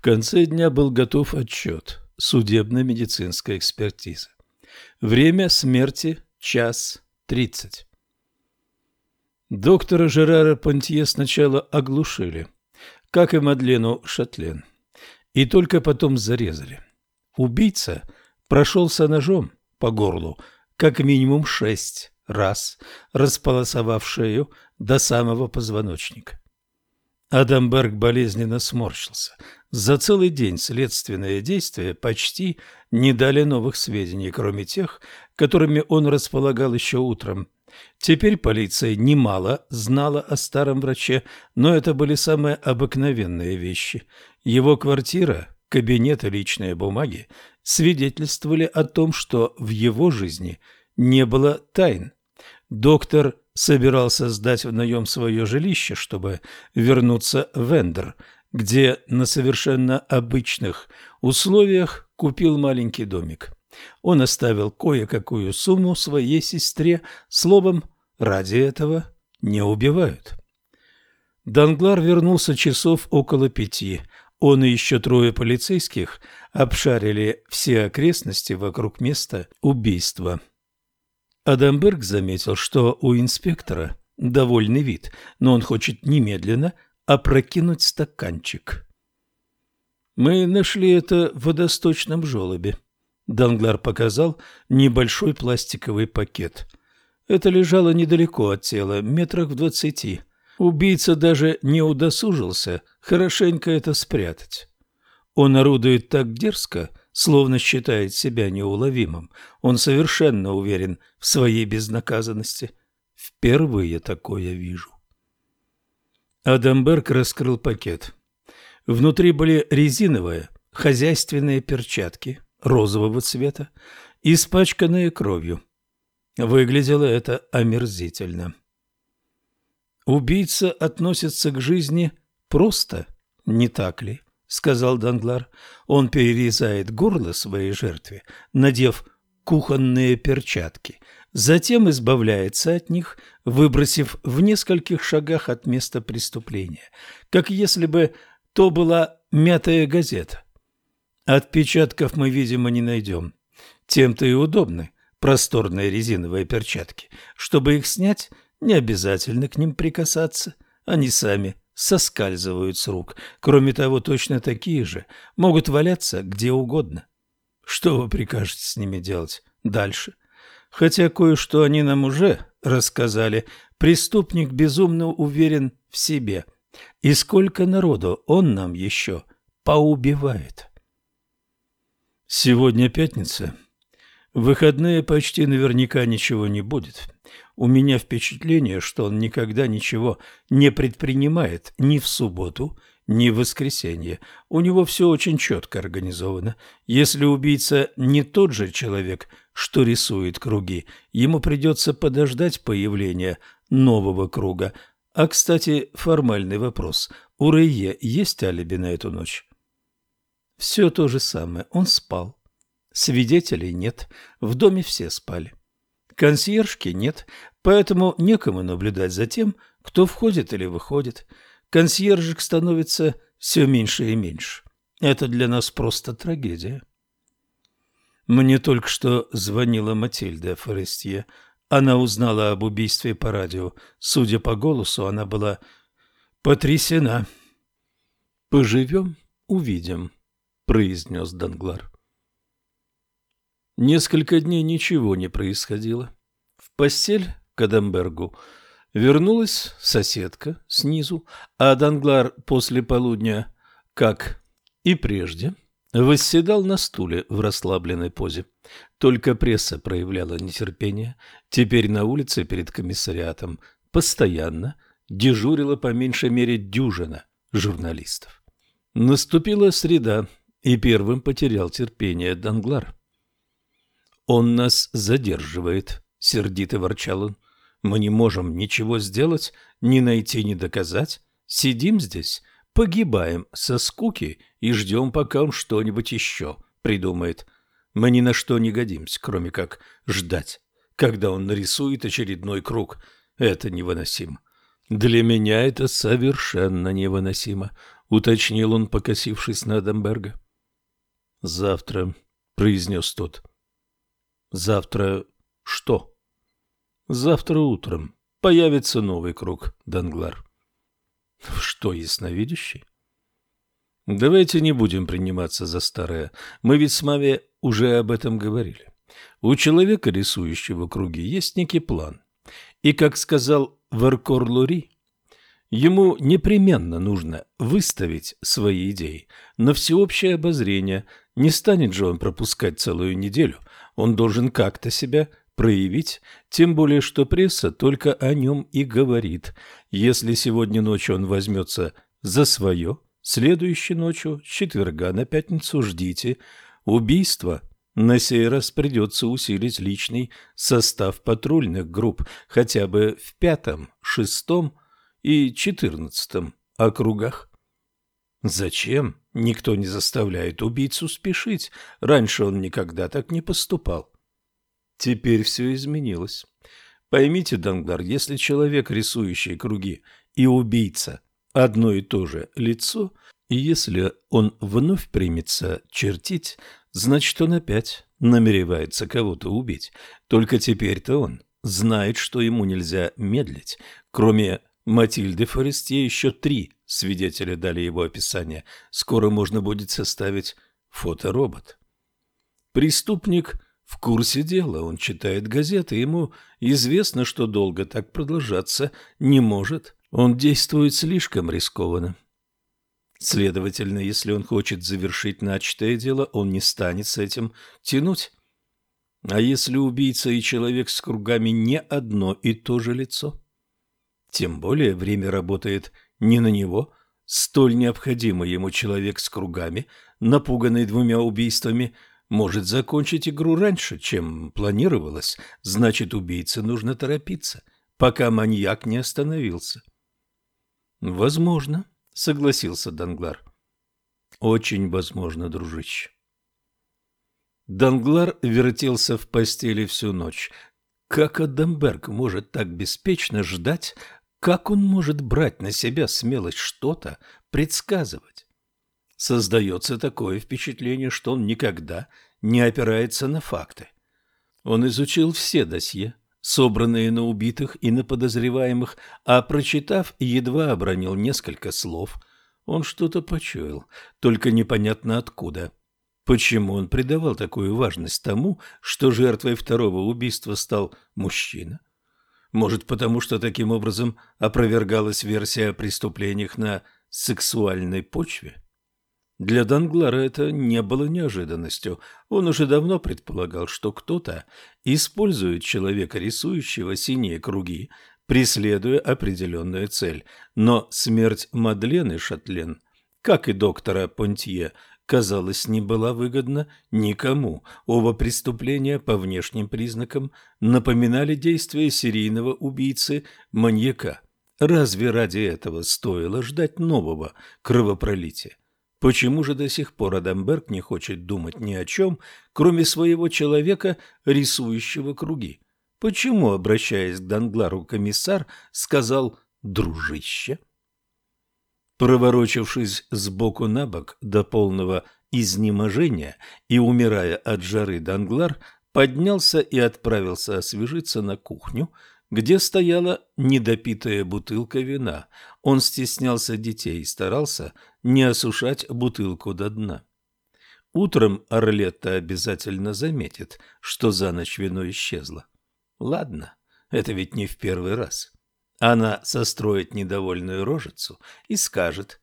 В конце дня был готов отчет судебно-медицинской экспертизы. Время смерти – час тридцать. Доктора Жерара Понтье сначала оглушили, как и Мадлену Шатлен, и только потом зарезали. Убийца прошелся ножом по горлу как минимум шесть раз, располосовав шею до самого позвоночника. Адамберг болезненно сморщился. За целый день следственные действия почти не дали новых сведений, кроме тех, которыми он располагал еще утром. Теперь полиция немало знала о старом враче, но это были самые обыкновенные вещи. Его квартира, кабинет и личные бумаги свидетельствовали о том, что в его жизни не было тайн. Доктор собирался сдать в наем свое жилище, чтобы вернуться в Эндер, где на совершенно обычных условиях купил маленький домик. Он оставил кое-какую сумму своей сестре, словом, ради этого не убивают. Данглар вернулся часов около пяти. Он и еще трое полицейских обшарили все окрестности вокруг места убийства. Адамберг заметил, что у инспектора довольный вид, но он хочет немедленно опрокинуть стаканчик. «Мы нашли это в водосточном желобе», — Данглар показал небольшой пластиковый пакет. Это лежало недалеко от тела, метрах в двадцати. Убийца даже не удосужился хорошенько это спрятать. Он орудует так дерзко, словно считает себя неуловимым. Он совершенно уверен в своей безнаказанности. Впервые такое вижу. Адамберг раскрыл пакет. Внутри были резиновые хозяйственные перчатки розового цвета, испачканные кровью. Выглядело это омерзительно. Убийца относится к жизни просто, не так ли? сказал Данглар. Он перерезает горло своей жертве, надев кухонные перчатки, затем избавляется от них, выбросив в нескольких шагах от места преступления, как если бы то была мятая газета. Отпечатков мы, видимо, не найдем. Тем-то и удобны просторные резиновые перчатки. Чтобы их снять, не обязательно к ним прикасаться. Они сами соскальзывают с рук. Кроме того, точно такие же могут валяться где угодно. Что вы прикажете с ними делать дальше? Хотя кое-что они нам уже рассказали, преступник безумно уверен в себе. И сколько народу он нам еще поубивает. Сегодня пятница. В выходные почти наверняка ничего не будет. У меня впечатление, что он никогда ничего не предпринимает ни в субботу, ни в воскресенье. У него все очень четко организовано. Если убийца не тот же человек, что рисует круги, ему придется подождать появления нового круга. А, кстати, формальный вопрос. У Рейе есть алиби на эту ночь? Все то же самое. Он спал. Свидетелей нет. В доме все спали. Консьержки нет, поэтому некому наблюдать за тем, кто входит или выходит. Консьержек становится все меньше и меньше. Это для нас просто трагедия. Мне только что звонила Матильда Форестье. Она узнала об убийстве по радио. Судя по голосу, она была потрясена. «Поживем, увидим», — произнес Данглар. Несколько дней ничего не происходило. В постель к Адамбергу вернулась соседка снизу, а Данглар после полудня, как и прежде, восседал на стуле в расслабленной позе. Только пресса проявляла нетерпение. Теперь на улице перед комиссариатом постоянно дежурила по меньшей мере дюжина журналистов. Наступила среда, и первым потерял терпение Данглар. «Он нас задерживает», — сердито ворчал он. «Мы не можем ничего сделать, ни найти, ни доказать. Сидим здесь, погибаем со скуки и ждем, пока он что-нибудь еще придумает. Мы ни на что не годимся, кроме как ждать, когда он нарисует очередной круг. Это невыносимо. Для меня это совершенно невыносимо. уточнил он, покосившись на Адамберга. Завтра, произнес тот. Завтра что? Завтра утром появится новый круг, Данглар. Что, ясновидящий? Давайте не будем приниматься за старое. Мы ведь с вами уже об этом говорили. У человека, рисующего круги, есть некий план. И, как сказал Веркор Лури, ему непременно нужно выставить свои идеи на всеобщее обозрение. Не станет же он пропускать целую неделю. Он должен как-то себя проявить, тем более, что пресса только о нем и говорит. Если сегодня ночью он возьмется за свое, следующей ночью, с четверга на пятницу, ждите. Убийство на сей раз придется усилить личный состав патрульных групп хотя бы в пятом, шестом и четырнадцатом округах. Зачем? Никто не заставляет убийцу спешить. Раньше он никогда так не поступал. Теперь все изменилось. Поймите, Данглар, если человек, рисующий круги, и убийца – одно и то же лицо, и если он вновь примется чертить, значит, он опять намеревается кого-то убить. Только теперь-то он знает, что ему нельзя медлить. Кроме Матильды Форестье еще три свидетеля дали его описание. Скоро можно будет составить фоторобот. Преступник – в курсе дела, он читает газеты, ему известно, что долго так продолжаться не может. Он действует слишком рискованно. Следовательно, если он хочет завершить начатое дело, он не станет с этим тянуть. А если убийца и человек с кругами не одно и то же лицо? Тем более время работает не на него. Столь необходимый ему человек с кругами, напуганный двумя убийствами – может закончить игру раньше, чем планировалось, значит, убийце нужно торопиться, пока маньяк не остановился. Возможно, согласился Данглар. Очень возможно, дружище. Данглар вертелся в постели всю ночь. Как Адамберг может так беспечно ждать, как он может брать на себя смелость что-то предсказывать? Создается такое впечатление, что он никогда не опирается на факты. Он изучил все досье, собранные на убитых и на подозреваемых, а прочитав, едва обронил несколько слов. Он что-то почуял, только непонятно откуда. Почему он придавал такую важность тому, что жертвой второго убийства стал мужчина? Может, потому что таким образом опровергалась версия о преступлениях на сексуальной почве? Для Данглара это не было неожиданностью. Он уже давно предполагал, что кто-то использует человека, рисующего синие круги, преследуя определенную цель. Но смерть Мадлены Шатлен, как и доктора Понтье, казалось, не была выгодна никому. Оба преступления по внешним признакам напоминали действия серийного убийцы-маньяка. Разве ради этого стоило ждать нового кровопролития? Почему же до сих пор Адамберг не хочет думать ни о чем, кроме своего человека, рисующего круги? Почему, обращаясь к Данглару, комиссар сказал «дружище»? Проворочившись сбоку на бок до полного изнеможения и умирая от жары, Данглар поднялся и отправился освежиться на кухню, где стояла недопитая бутылка вина. Он стеснялся детей и старался не осушать бутылку до дна. Утром Орлетта обязательно заметит, что за ночь вино исчезло. Ладно, это ведь не в первый раз. Она состроит недовольную рожицу и скажет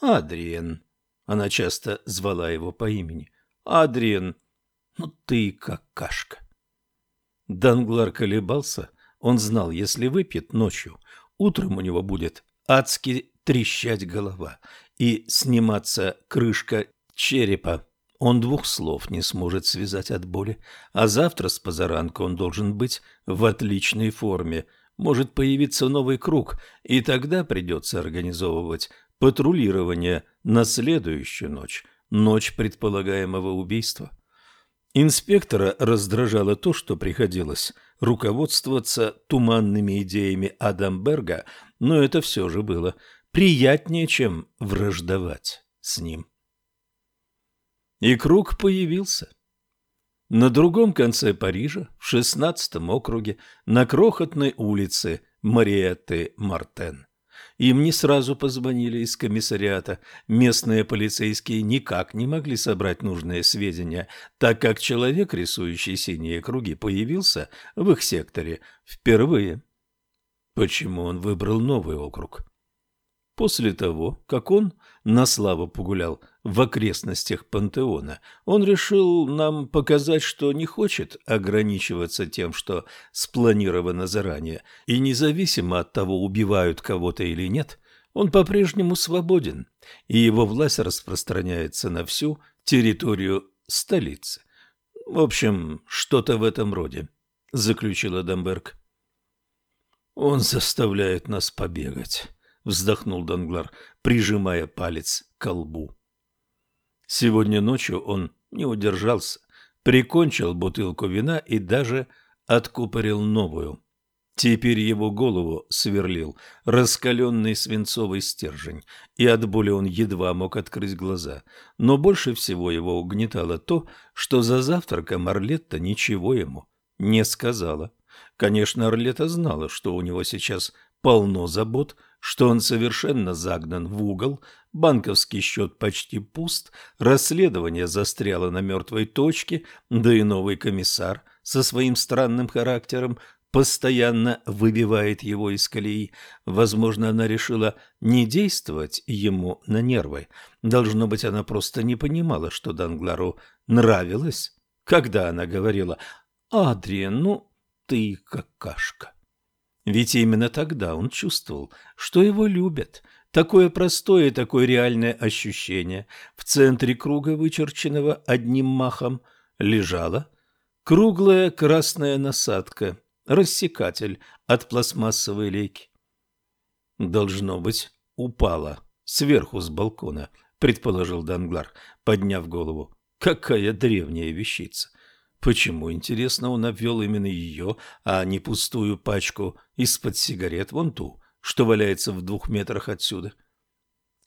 «Адриен». Она часто звала его по имени. «Адриен, ну ты какашка». Данглар колебался, он знал, если выпьет ночью, утром у него будет адски трещать голова и сниматься крышка черепа. Он двух слов не сможет связать от боли, а завтра с позаранку он должен быть в отличной форме. Может появиться новый круг, и тогда придется организовывать патрулирование на следующую ночь, ночь предполагаемого убийства. Инспектора раздражало то, что приходилось руководствоваться туманными идеями Адамберга, но это все же было приятнее, чем враждовать с ним. И круг появился. На другом конце Парижа, в шестнадцатом округе, на крохотной улице Мариетты-Мартен. Им не сразу позвонили из комиссариата. Местные полицейские никак не могли собрать нужные сведения, так как человек, рисующий синие круги, появился в их секторе впервые. Почему он выбрал новый округ? После того, как он на славу погулял в окрестностях пантеона, он решил нам показать, что не хочет ограничиваться тем, что спланировано заранее, и независимо от того, убивают кого-то или нет, он по-прежнему свободен, и его власть распространяется на всю территорию столицы. В общем, что-то в этом роде, заключила Дамберг. Он заставляет нас побегать вздохнул Данглар, прижимая палец к колбу. Сегодня ночью он не удержался, прикончил бутылку вина и даже откупорил новую. Теперь его голову сверлил раскаленный свинцовый стержень, и от боли он едва мог открыть глаза. Но больше всего его угнетало то, что за завтраком Орлетта ничего ему не сказала. Конечно, Орлета знала, что у него сейчас полно забот, что он совершенно загнан в угол, банковский счет почти пуст, расследование застряло на мертвой точке, да и новый комиссар со своим странным характером постоянно выбивает его из колеи. Возможно, она решила не действовать ему на нервы. Должно быть, она просто не понимала, что Данглару нравилось, когда она говорила «Адриан, ну ты какашка». Ведь именно тогда он чувствовал, что его любят. Такое простое и такое реальное ощущение. В центре круга, вычерченного одним махом, лежала круглая красная насадка, рассекатель от пластмассовой лейки. Должно быть, упала сверху с балкона, предположил Данглар, подняв голову. Какая древняя вещица! Почему, интересно, он обвел именно ее, а не пустую пачку из-под сигарет, вон ту, что валяется в двух метрах отсюда?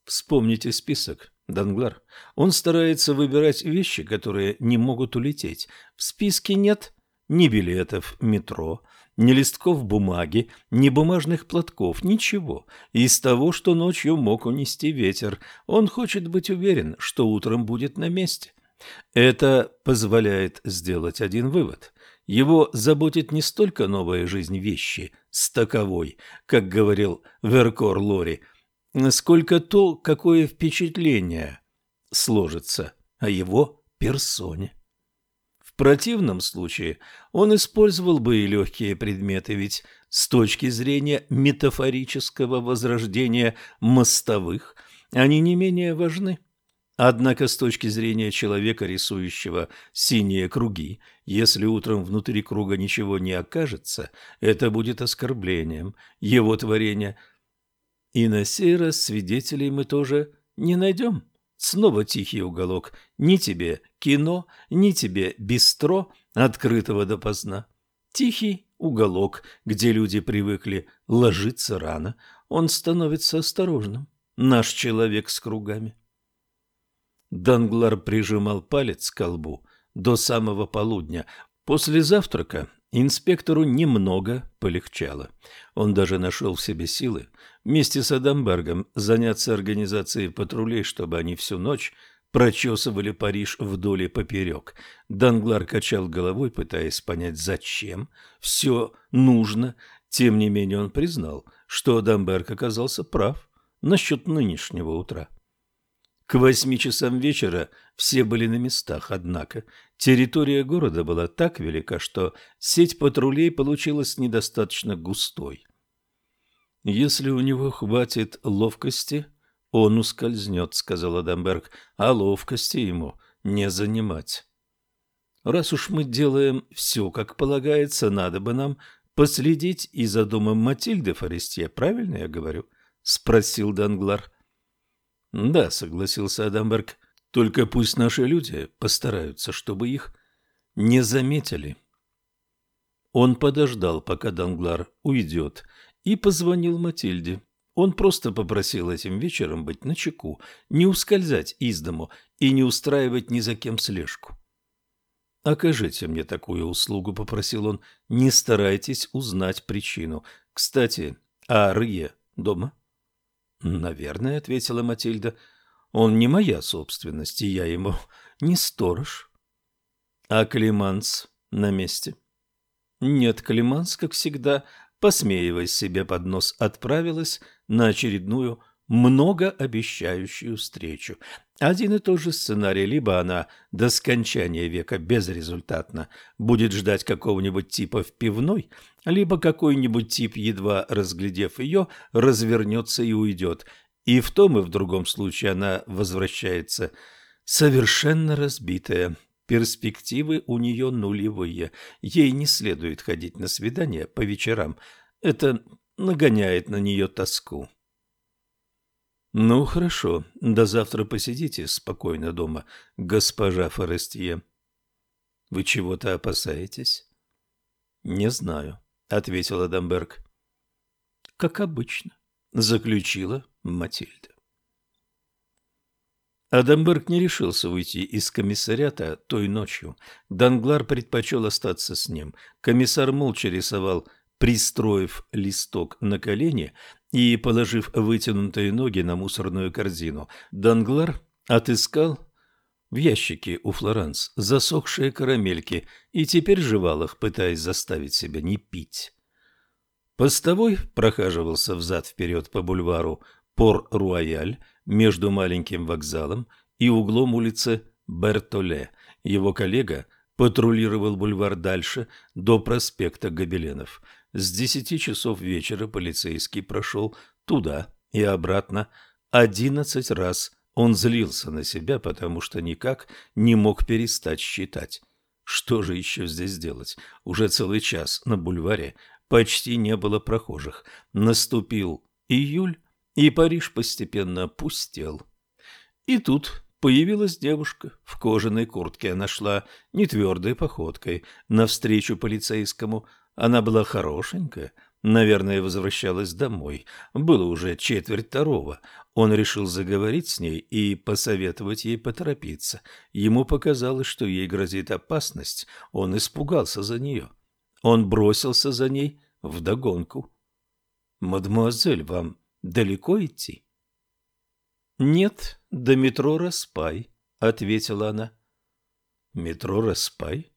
Вспомните список, Данглар. Он старается выбирать вещи, которые не могут улететь. В списке нет ни билетов метро, ни листков бумаги, ни бумажных платков, ничего. Из того, что ночью мог унести ветер, он хочет быть уверен, что утром будет на месте. Это позволяет сделать один вывод. Его заботит не столько новая жизнь вещи с таковой, как говорил Веркор Лори, сколько то, какое впечатление сложится о его персоне. В противном случае он использовал бы и легкие предметы, ведь с точки зрения метафорического возрождения мостовых они не менее важны. Однако с точки зрения человека, рисующего синие круги, если утром внутри круга ничего не окажется, это будет оскорблением его творения. И на сей раз свидетелей мы тоже не найдем. Снова тихий уголок. Ни тебе кино, ни тебе бистро, открытого допоздна. Тихий уголок, где люди привыкли ложиться рано. Он становится осторожным. Наш человек с кругами. Данглар прижимал палец к колбу до самого полудня. После завтрака инспектору немного полегчало. Он даже нашел в себе силы вместе с Адамбергом заняться организацией патрулей, чтобы они всю ночь прочесывали Париж вдоль и поперек. Данглар качал головой, пытаясь понять, зачем все нужно. Тем не менее он признал, что Адамберг оказался прав насчет нынешнего утра. К восьми часам вечера все были на местах, однако территория города была так велика, что сеть патрулей получилась недостаточно густой. «Если у него хватит ловкости, он ускользнет», — сказал Адамберг, — «а ловкости ему не занимать». «Раз уж мы делаем все, как полагается, надо бы нам последить и за домом Матильды Форестье, правильно я говорю?» — спросил Данглар. Да, согласился Адамберг. Только пусть наши люди постараются, чтобы их не заметили. Он подождал, пока Данглар уйдет, и позвонил Матильде. Он просто попросил этим вечером быть начеку, не ускользать из дому и не устраивать ни за кем слежку. «Окажите мне такую услугу», — попросил он. «Не старайтесь узнать причину. Кстати, а Рье дома?» «Наверное», — ответила Матильда. «Он не моя собственность, и я ему не сторож». «А Климанс на месте?» «Нет, Климанс, как всегда, посмеиваясь себе под нос, отправилась на очередную многообещающую встречу. Один и тот же сценарий. Либо она до скончания века безрезультатно будет ждать какого-нибудь типа в пивной, либо какой-нибудь тип, едва разглядев ее, развернется и уйдет. И в том и в другом случае она возвращается совершенно разбитая. Перспективы у нее нулевые. Ей не следует ходить на свидания по вечерам. Это нагоняет на нее тоску. Ну, хорошо, до завтра посидите спокойно дома, госпожа Форестье. Вы чего-то опасаетесь? Не знаю, ответила Дамберг. Как обычно, заключила Матильда. Адамберг не решился уйти из комиссариата той ночью. Данглар предпочел остаться с ним. Комиссар молча рисовал, пристроив листок на колени и положив вытянутые ноги на мусорную корзину. Данглар отыскал в ящике у Флоранс засохшие карамельки и теперь жевал их, пытаясь заставить себя не пить. Постовой прохаживался взад-вперед по бульвару Пор-Руаяль между маленьким вокзалом и углом улицы Бертоле. Его коллега патрулировал бульвар дальше, до проспекта Гобеленов. С десяти часов вечера полицейский прошел туда и обратно одиннадцать раз. Он злился на себя, потому что никак не мог перестать считать. Что же еще здесь делать? Уже целый час на бульваре почти не было прохожих. Наступил июль, и Париж постепенно опустел. И тут появилась девушка в кожаной куртке. Она шла не твердой походкой навстречу полицейскому, она была хорошенькая, наверное, возвращалась домой. Было уже четверть второго. Он решил заговорить с ней и посоветовать ей поторопиться. Ему показалось, что ей грозит опасность. Он испугался за нее. Он бросился за ней вдогонку. «Мадемуазель, вам далеко идти?» «Нет, до метро Распай», — ответила она. «Метро Распай?»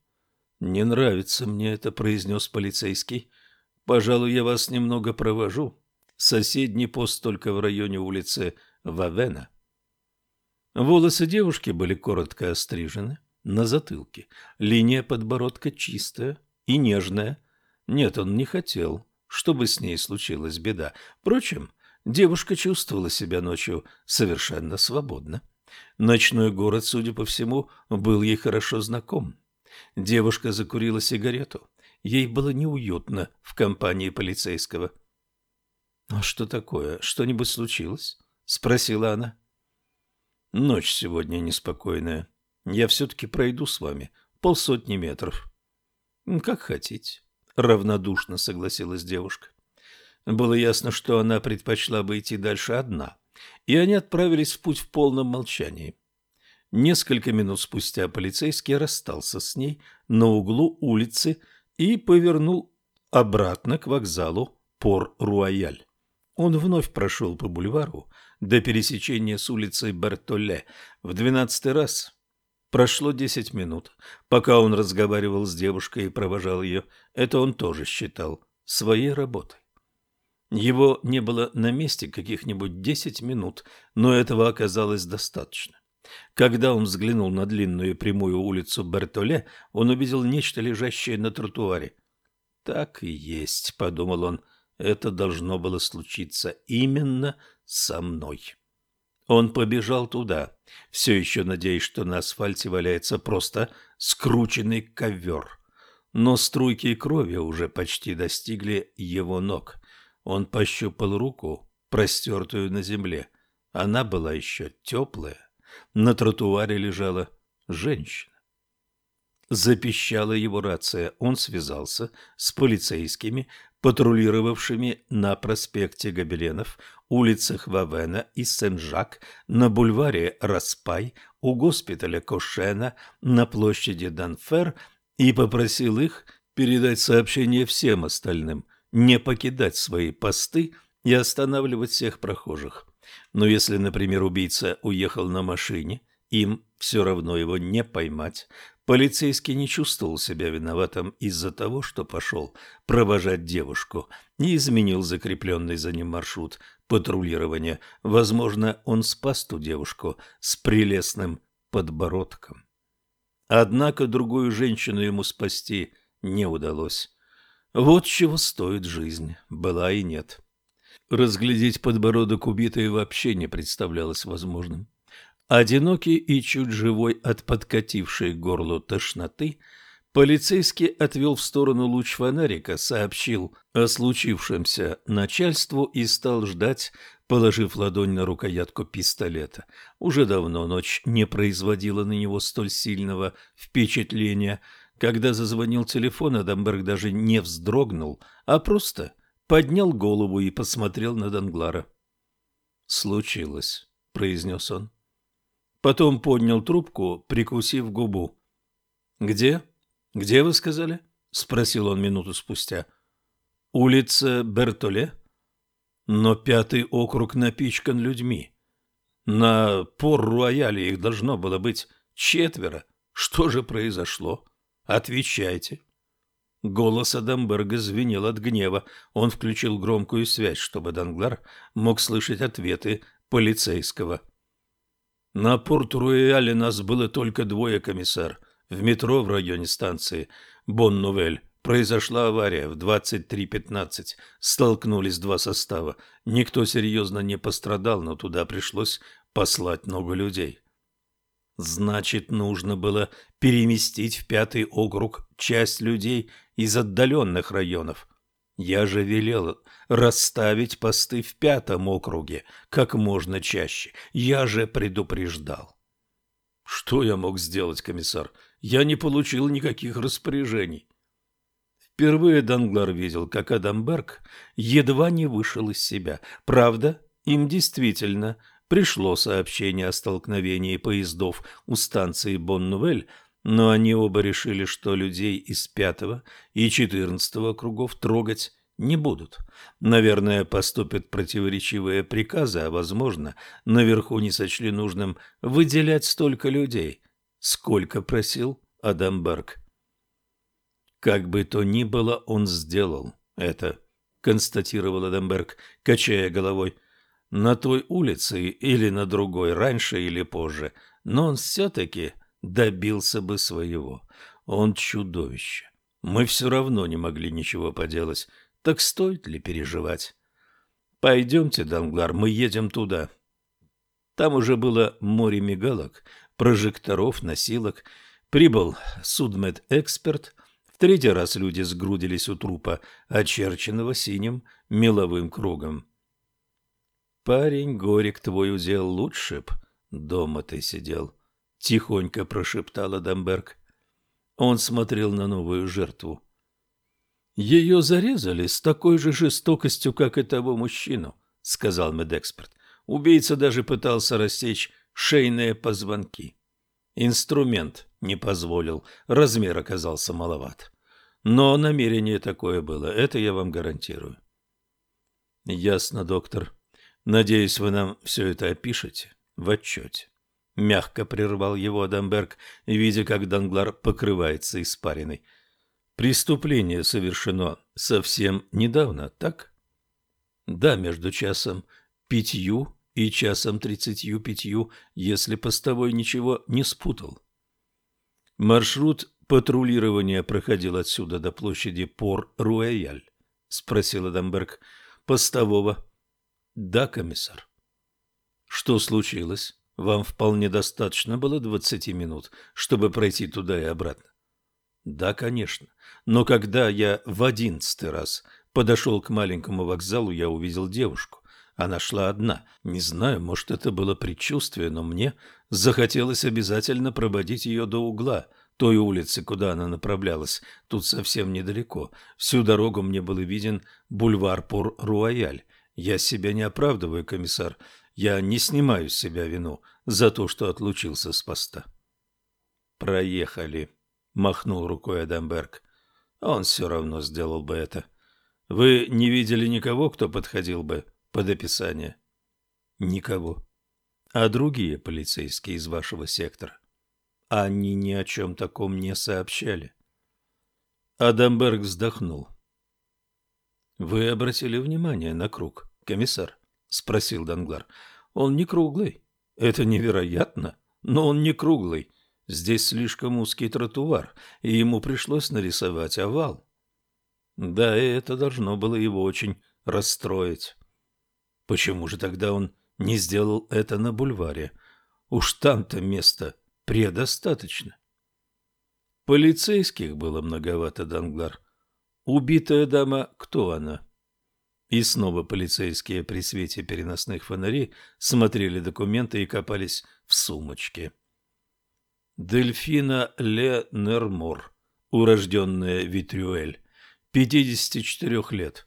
«Не нравится мне это», — произнес полицейский. «Пожалуй, я вас немного провожу. Соседний пост только в районе улицы Вавена». Волосы девушки были коротко острижены на затылке. Линия подбородка чистая и нежная. Нет, он не хотел, чтобы с ней случилась беда. Впрочем, девушка чувствовала себя ночью совершенно свободно. Ночной город, судя по всему, был ей хорошо знаком. Девушка закурила сигарету. Ей было неуютно в компании полицейского. «А что такое? Что-нибудь случилось?» — спросила она. «Ночь сегодня неспокойная. Я все-таки пройду с вами полсотни метров». «Как хотите», — равнодушно согласилась девушка. Было ясно, что она предпочла бы идти дальше одна, и они отправились в путь в полном молчании. Несколько минут спустя полицейский расстался с ней на углу улицы и повернул обратно к вокзалу Пор-Руаяль. Он вновь прошел по бульвару до пересечения с улицей Бертоле в двенадцатый раз. Прошло десять минут, пока он разговаривал с девушкой и провожал ее. Это он тоже считал своей работой. Его не было на месте каких-нибудь десять минут, но этого оказалось достаточно. Когда он взглянул на длинную прямую улицу Бертоле, он увидел нечто лежащее на тротуаре. «Так и есть», — подумал он, — «это должно было случиться именно со мной». Он побежал туда, все еще надеясь, что на асфальте валяется просто скрученный ковер. Но струйки крови уже почти достигли его ног. Он пощупал руку, простертую на земле. Она была еще теплая. На тротуаре лежала женщина. Запищала его рация. Он связался с полицейскими, патрулировавшими на проспекте Гобеленов, улицах Вавена и Сен-Жак, на бульваре Распай, у госпиталя Кошена, на площади Данфер и попросил их передать сообщение всем остальным, не покидать свои посты и останавливать всех прохожих. Но если, например, убийца уехал на машине, им все равно его не поймать. Полицейский не чувствовал себя виноватым из-за того, что пошел провожать девушку, не изменил закрепленный за ним маршрут патрулирования. Возможно, он спас ту девушку с прелестным подбородком. Однако другую женщину ему спасти не удалось. Вот чего стоит жизнь, была и нет. Разглядеть подбородок убитой вообще не представлялось возможным. Одинокий и чуть живой от подкатившей к горлу тошноты, полицейский отвел в сторону луч фонарика, сообщил о случившемся начальству и стал ждать, положив ладонь на рукоятку пистолета. Уже давно ночь не производила на него столь сильного впечатления. Когда зазвонил телефон, Адамберг даже не вздрогнул, а просто поднял голову и посмотрел на Данглара. «Случилось», — произнес он. Потом поднял трубку, прикусив губу. «Где? Где вы сказали?» — спросил он минуту спустя. «Улица Бертоле?» «Но пятый округ напичкан людьми. На Пор-Руаяле их должно было быть четверо. Что же произошло? Отвечайте». Голос Адамберга звенел от гнева. Он включил громкую связь, чтобы Данглар мог слышать ответы полицейского. «На Порт-Руэле нас было только двое, комиссар. В метро в районе станции Бон-Нувель произошла авария в 23.15. Столкнулись два состава. Никто серьезно не пострадал, но туда пришлось послать много людей. Значит, нужно было переместить в пятый округ часть людей из отдаленных районов. Я же велел расставить посты в пятом округе как можно чаще. Я же предупреждал. Что я мог сделать, комиссар? Я не получил никаких распоряжений. Впервые Данглар видел, как Адамберг едва не вышел из себя. Правда, им действительно пришло сообщение о столкновении поездов у станции Боннувель, но они оба решили, что людей из пятого и четырнадцатого округов трогать не будут. Наверное, поступят противоречивые приказы, а, возможно, наверху не сочли нужным выделять столько людей, сколько просил Адамберг. Как бы то ни было, он сделал это, констатировал Адамберг, качая головой на той улице или на другой, раньше или позже, но он все-таки добился бы своего. Он чудовище. Мы все равно не могли ничего поделать, так стоит ли переживать? Пойдемте, Данглар, мы едем туда. Там уже было море мигалок, прожекторов, носилок. Прибыл судмедэксперт. В третий раз люди сгрудились у трупа, очерченного синим меловым кругом. Парень, горек твой удел, лучше б дома ты сидел, — тихонько прошептал Адамберг. Он смотрел на новую жертву. Ее зарезали с такой же жестокостью, как и того мужчину, — сказал медэксперт. Убийца даже пытался рассечь шейные позвонки. Инструмент не позволил, размер оказался маловат. Но намерение такое было, это я вам гарантирую. — Ясно, доктор, Надеюсь, вы нам все это опишете в отчете. Мягко прервал его Адамберг, видя, как Данглар покрывается испариной. Преступление совершено совсем недавно, так? Да, между часом пятью и часом тридцатью пятью, если постовой ничего не спутал. Маршрут патрулирования проходил отсюда до площади Пор-Руэяль, спросил Адамберг постового. Да, комиссар. Что случилось? Вам вполне достаточно было двадцати минут, чтобы пройти туда и обратно. Да, конечно. Но когда я в одиннадцатый раз подошел к маленькому вокзалу, я увидел девушку. Она шла одна. Не знаю, может, это было предчувствие, но мне захотелось обязательно проводить ее до угла, той улице, куда она направлялась. Тут совсем недалеко. Всю дорогу мне был виден бульвар Пор-Руаяль. Я себя не оправдываю, комиссар. Я не снимаю с себя вину за то, что отлучился с поста. «Проехали», — махнул рукой Адамберг. «Он все равно сделал бы это. Вы не видели никого, кто подходил бы под описание?» «Никого. А другие полицейские из вашего сектора?» Они ни о чем таком не сообщали. Адамберг вздохнул. «Вы обратили внимание на круг, комиссар?» — спросил Данглар. «Он не круглый. Это невероятно, но он не круглый. Здесь слишком узкий тротуар, и ему пришлось нарисовать овал». Да, и это должно было его очень расстроить. Почему же тогда он не сделал это на бульваре? Уж там-то место предостаточно. Полицейских было многовато, Данглар. Убитая дама, кто она? И снова полицейские при свете переносных фонарей смотрели документы и копались в сумочке. Дельфина Ле Нермор, урожденная Витрюэль, 54 лет.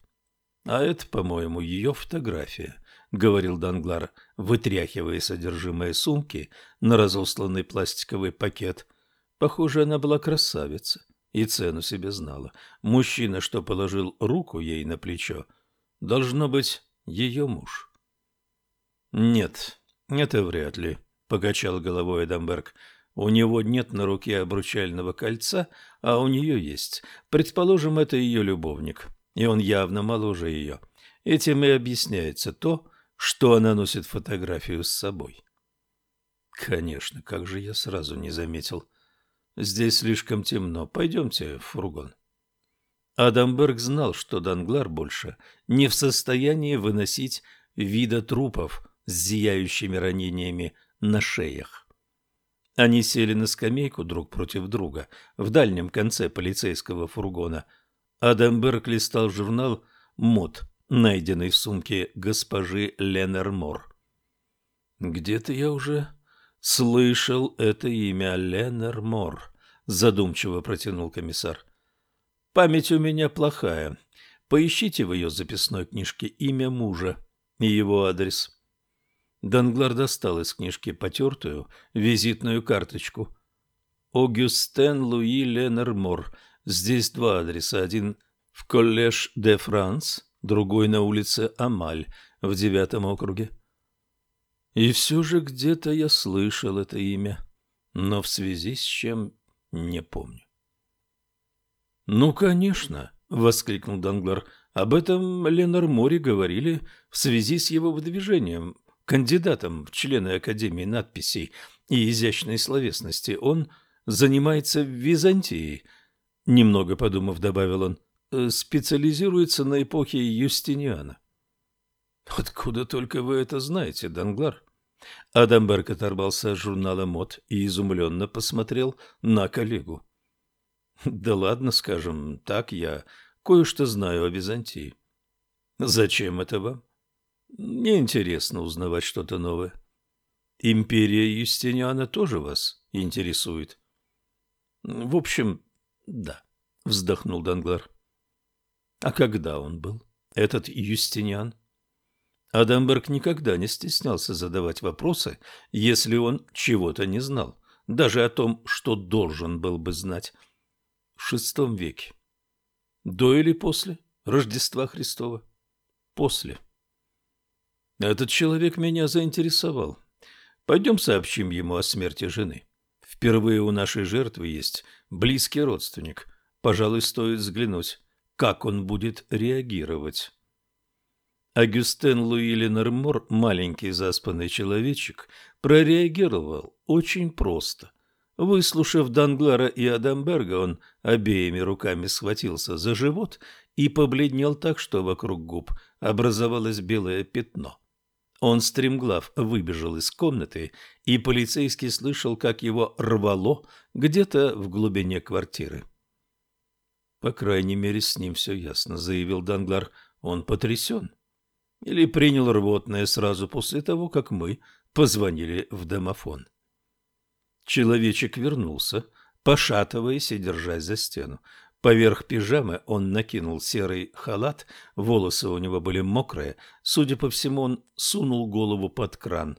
А это, по-моему, ее фотография говорил Данглар, вытряхивая содержимое сумки на разосланный пластиковый пакет. Похоже, она была красавица и цену себе знала. Мужчина, что положил руку ей на плечо, должно быть ее муж. Нет, это вряд ли, покачал головой Эдамберг. У него нет на руке обручального кольца, а у нее есть. Предположим, это ее любовник, и он явно моложе ее. Этим и объясняется то, что она носит фотографию с собой. Конечно, как же я сразу не заметил. Здесь слишком темно. Пойдемте в фургон. Адамберг знал, что Данглар больше не в состоянии выносить вида трупов с зияющими ранениями на шеях. Они сели на скамейку друг против друга в дальнем конце полицейского фургона. Адамберг листал журнал «Мод», найденный в сумке госпожи Ленермор. «Где-то я уже слышал это имя Ленермор», — задумчиво протянул комиссар. «Память у меня плохая. Поищите в ее записной книжке имя мужа и его адрес». Данглар достал из книжки потертую визитную карточку. «Огюстен Луи Ленермор. Здесь два адреса. Один в Коллеж де Франс, другой на улице Амаль в девятом округе. И все же где-то я слышал это имя, но в связи с чем не помню. «Ну, конечно!» — воскликнул Данглар. «Об этом Ленар Мори говорили в связи с его выдвижением кандидатом в члены Академии надписей и изящной словесности. Он занимается в Византии». Немного подумав, добавил он. Э, специализируется на эпохе Юстиниана. Откуда только вы это знаете, Данглар? Адамберг оторвался от журнала мод и изумленно посмотрел на коллегу. Да ладно, скажем так, я кое-что знаю о Византии. Зачем это вам? Мне интересно узнавать что-то новое. Империя Юстиниана тоже вас интересует? В общем, да, вздохнул Данглар. А когда он был, этот Юстиниан? Адамберг никогда не стеснялся задавать вопросы, если он чего-то не знал, даже о том, что должен был бы знать. Шестом веке. До или после Рождества Христова? После. Этот человек меня заинтересовал. Пойдем сообщим ему о смерти жены. Впервые у нашей жертвы есть близкий родственник. Пожалуй, стоит взглянуть как он будет реагировать. Агюстен Луи Ленормор, маленький заспанный человечек, прореагировал очень просто. Выслушав Данглара и Адамберга, он обеими руками схватился за живот и побледнел так, что вокруг губ образовалось белое пятно. Он стремглав выбежал из комнаты, и полицейский слышал, как его рвало где-то в глубине квартиры. По крайней мере, с ним все ясно, заявил Данглар. Он потрясен. Или принял рвотное сразу после того, как мы позвонили в домофон. Человечек вернулся, пошатываясь и держась за стену. Поверх пижамы он накинул серый халат, волосы у него были мокрые. Судя по всему, он сунул голову под кран.